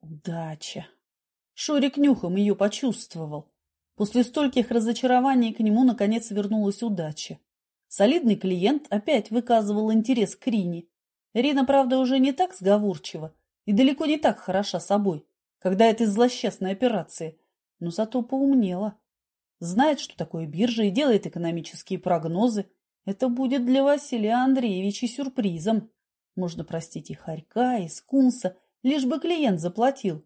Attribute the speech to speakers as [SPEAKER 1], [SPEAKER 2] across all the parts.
[SPEAKER 1] Удача. Шурик нюхом ее почувствовал. После стольких разочарований к нему наконец вернулась удача. Солидный клиент опять выказывал интерес к Рине. Рина, правда, уже не так сговорчива и далеко не так хороша собой, когда этой злосчастной операции, но зато поумнела. Знает, что такое биржа и делает экономические прогнозы. Это будет для Василия Андреевича сюрпризом. Можно простить и хорька, и скунса, лишь бы клиент заплатил.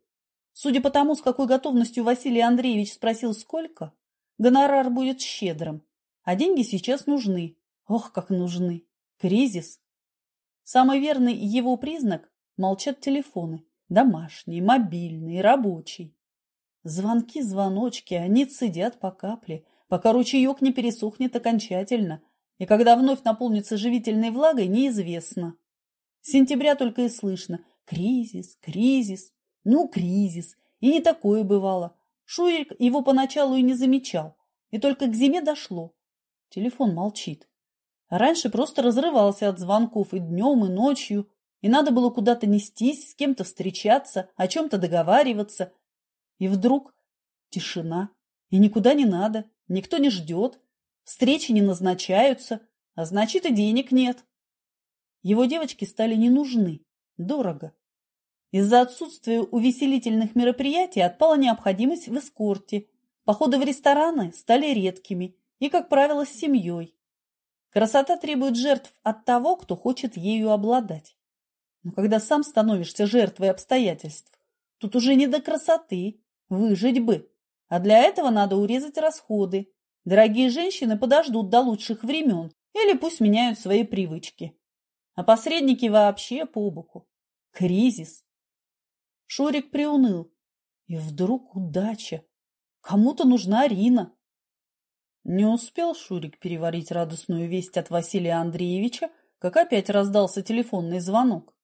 [SPEAKER 1] Судя по тому, с какой готовностью Василий Андреевич спросил сколько, гонорар будет щедрым. А деньги сейчас нужны. Ох, как нужны. Кризис. Самый верный его признак – молчат телефоны. Домашний, мобильный, рабочий. Звонки, звоночки, они цедят по капле, пока ручеек не пересохнет окончательно, и когда вновь наполнится живительной влагой, неизвестно. С сентября только и слышно «кризис, кризис». Ну, кризис. И не такое бывало. Шурик его поначалу и не замечал. И только к зиме дошло. Телефон молчит. Раньше просто разрывался от звонков и днем, и ночью. И надо было куда-то нестись, с кем-то встречаться, о чем-то договариваться. И вдруг тишина. И никуда не надо, никто не ждет. Встречи не назначаются, а значит и денег нет. Его девочки стали не нужны. Дорого. Из-за отсутствия увеселительных мероприятий отпала необходимость в эскорте. Походы в рестораны стали редкими и, как правило, с семьей. Красота требует жертв от того, кто хочет ею обладать. Но когда сам становишься жертвой обстоятельств, тут уже не до красоты, выжить бы. А для этого надо урезать расходы. Дорогие женщины подождут до лучших времен или пусть меняют свои привычки. А посредники вообще по боку. Кризис. Шурик приуныл. И вдруг удача. Кому-то нужна Рина. Не успел Шурик переварить радостную весть от Василия Андреевича, как опять раздался телефонный звонок.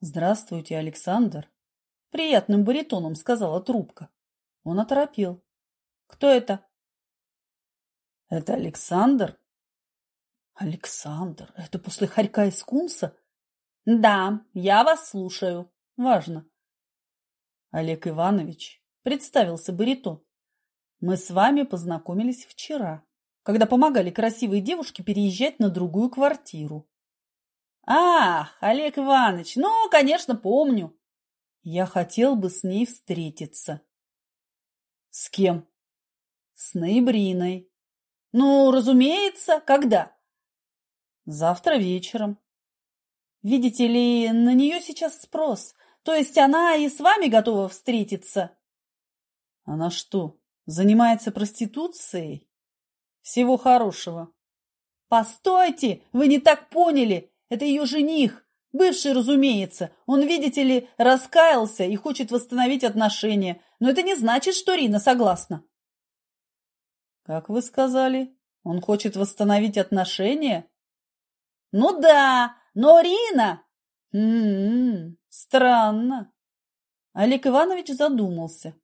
[SPEAKER 1] «Здравствуйте, Александр!» Приятным баритоном сказала трубка. Он оторопел. «Кто это?» «Это Александр?» «Александр? Это после Харька и Скунса?» «Да, я вас слушаю. Важно. Олег Иванович, представился баритон. Мы с вами познакомились вчера, когда помогали красивой девушке переезжать на другую квартиру. Ах, Олег Иванович, ну, конечно, помню. Я хотел бы с ней встретиться. С кем? С Ноябриной. Ну, разумеется, когда? Завтра вечером. Видите ли, на нее сейчас спрос. То есть она и с вами готова встретиться? Она что, занимается проституцией? Всего хорошего. Постойте, вы не так поняли. Это ее жених. Бывший, разумеется. Он, видите ли, раскаялся и хочет восстановить отношения. Но это не значит, что Рина согласна. Как вы сказали, он хочет восстановить отношения? Ну да, но Рина... М -м -м, Странно. Олег Иванович задумался.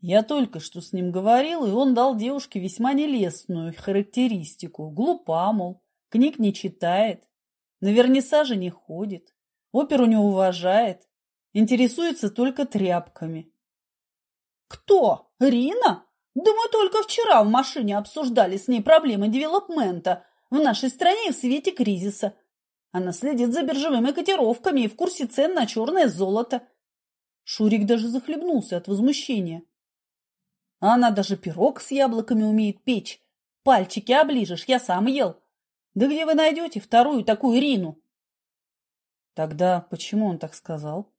[SPEAKER 1] Я только что с ним говорил, и он дал девушке весьма нелестную характеристику. Глупа, мол, книг не читает, на вернисаже не ходит, оперу не уважает, интересуется только тряпками. Кто? Рина? Да мы только вчера в машине обсуждали с ней проблемы девелопмента в нашей стране и в свете кризиса. Она следит за биржевыми котировками и в курсе цен на черное золото. Шурик даже захлебнулся от возмущения. Она даже пирог с яблоками умеет печь. Пальчики оближешь, я сам ел. Да где вы найдете вторую такую Ирину? Тогда почему он так сказал?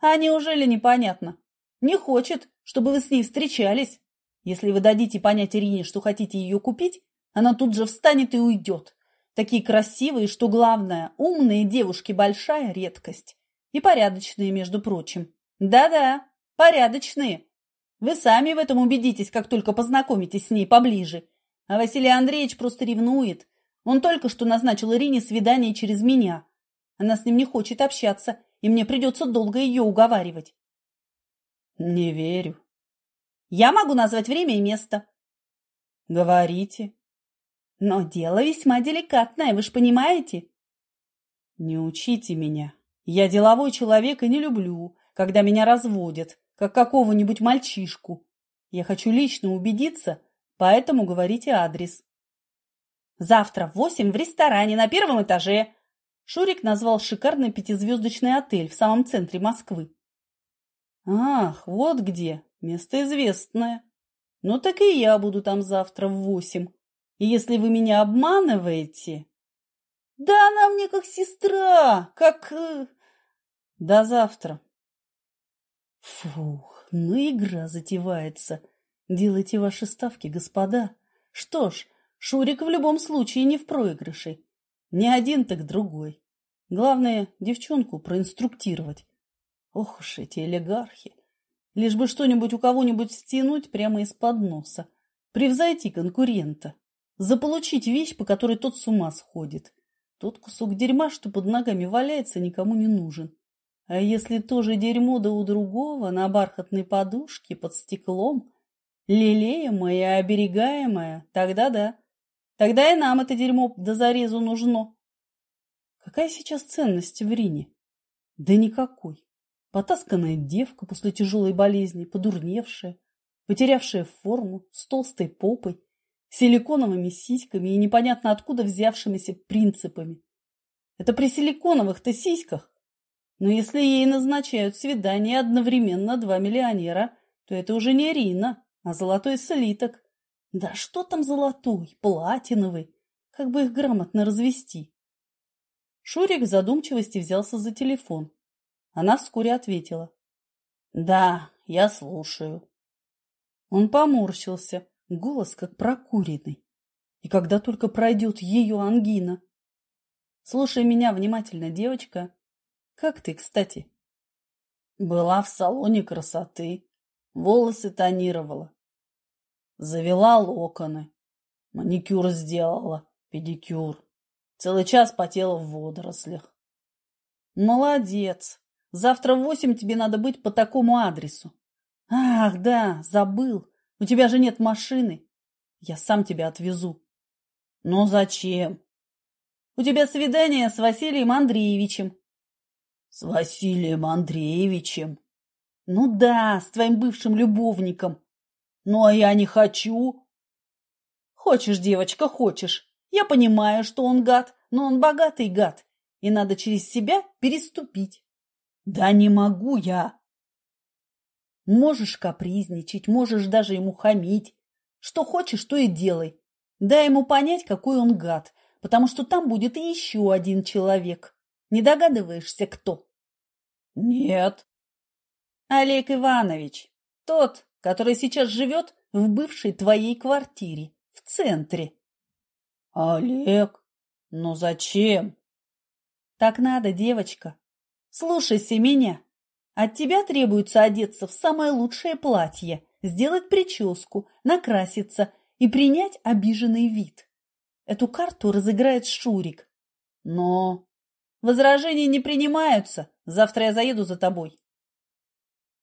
[SPEAKER 1] А неужели непонятно? Не хочет, чтобы вы с ней встречались. Если вы дадите понять Ирине, что хотите ее купить, она тут же встанет и уйдет. Такие красивые, что главное, умные девушки – большая редкость. И порядочные, между прочим. Да-да, порядочные. Вы сами в этом убедитесь, как только познакомитесь с ней поближе. А Василий Андреевич просто ревнует. Он только что назначил Ирине свидание через меня. Она с ним не хочет общаться, и мне придется долго ее уговаривать. Не верю. Я могу назвать время и место. Говорите. Но дело весьма деликатное, вы же понимаете? Не учите меня. Я деловой человек и не люблю, когда меня разводят, как какого-нибудь мальчишку. Я хочу лично убедиться, поэтому говорите адрес. Завтра в восемь в ресторане на первом этаже. Шурик назвал шикарный пятизвездочный отель в самом центре Москвы. Ах, вот где. Место известное. Ну так и я буду там завтра в восемь. И если вы меня обманываете... Да она мне как сестра, как... Э, до завтра. Фух, ну игра затевается. Делайте ваши ставки, господа. Что ж, Шурик в любом случае не в проигрыше. Не один, так другой. Главное, девчонку проинструктировать. Ох уж эти олигархи. Лишь бы что-нибудь у кого-нибудь стянуть прямо из-под носа. Превзойти конкурента. Заполучить вещь, по которой тот с ума сходит. Тот кусок дерьма, что под ногами валяется, никому не нужен. А если тоже дерьмо да у другого на бархатной подушке под стеклом, лелеемое и оберегаемое, тогда да. Тогда и нам это дерьмо до зарезу нужно. Какая сейчас ценность в Рине? Да никакой. Потасканная девка после тяжелой болезни, подурневшая, потерявшая форму, с толстой попой, силиконовыми сиськами и непонятно откуда взявшимися принципами. Это при силиконовых-то сиськах. Но если ей назначают свидание одновременно два миллионера, то это уже не Рина, а золотой слиток. Да что там золотой, платиновый? Как бы их грамотно развести? Шурик в задумчивости взялся за телефон. Она вскоре ответила. «Да, я слушаю». Он поморщился, голос как прокуренный. И когда только пройдет ее ангина. «Слушай меня внимательно, девочка. Как ты, кстати?» «Была в салоне красоты, волосы тонировала. Завела локоны, маникюр сделала, педикюр. Целый час потела в водорослях. Молодец. Завтра в восемь тебе надо быть по такому адресу. Ах, да, забыл. У тебя же нет машины. Я сам тебя отвезу. Но зачем? У тебя свидание с Василием Андреевичем. С Василием Андреевичем? Ну да, с твоим бывшим любовником. Ну, а я не хочу. Хочешь, девочка, хочешь. Я понимаю, что он гад, но он богатый гад, и надо через себя переступить. Да не могу я. Можешь капризничать, можешь даже ему хамить. Что хочешь, то и делай. Дай ему понять, какой он гад, потому что там будет еще один человек. Не догадываешься, кто? Нет. Олег Иванович, тот, который сейчас живет в бывшей твоей квартире, в центре. Олег? Но зачем? Так надо, девочка. Слушайся меня. От тебя требуется одеться в самое лучшее платье, сделать прическу, накраситься и принять обиженный вид. Эту карту разыграет Шурик. Но возражения не принимаются. Завтра я заеду за тобой.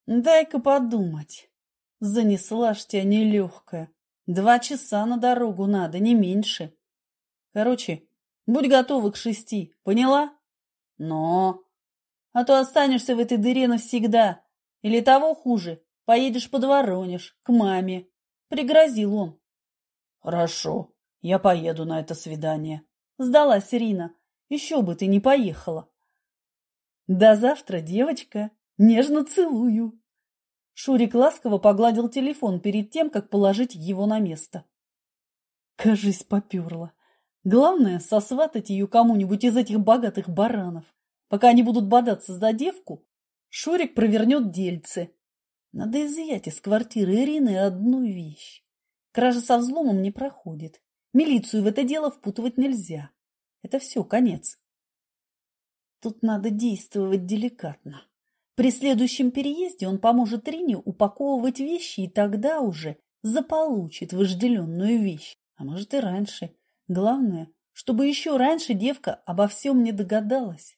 [SPEAKER 1] Дай-ка подумать. Занесла ж тебя нелегкая. Два часа на дорогу надо, не меньше. Короче, будь готова к шести, поняла? Но а то останешься в этой дыре навсегда. Или того хуже, поедешь под Воронеж, к маме. Пригрозил он. Хорошо, я поеду на это свидание. Сдалась Ирина. Еще бы ты не поехала. До завтра, девочка. Нежно целую. Шурик ласково погладил телефон перед тем, как положить его на место. Кажись, поперла. Главное, сосватать ее кому-нибудь из этих богатых баранов. Пока они будут бодаться за девку, Шурик провернет дельце. Надо изъять из квартиры Ирины одну вещь. Кража со взломом не проходит. Милицию в это дело впутывать нельзя. Это все, конец. Тут надо действовать деликатно. При следующем переезде он поможет Рине упаковывать вещи и тогда уже заполучит вожделенную вещь. А может и раньше. Главное, чтобы еще раньше девка обо всем не догадалась.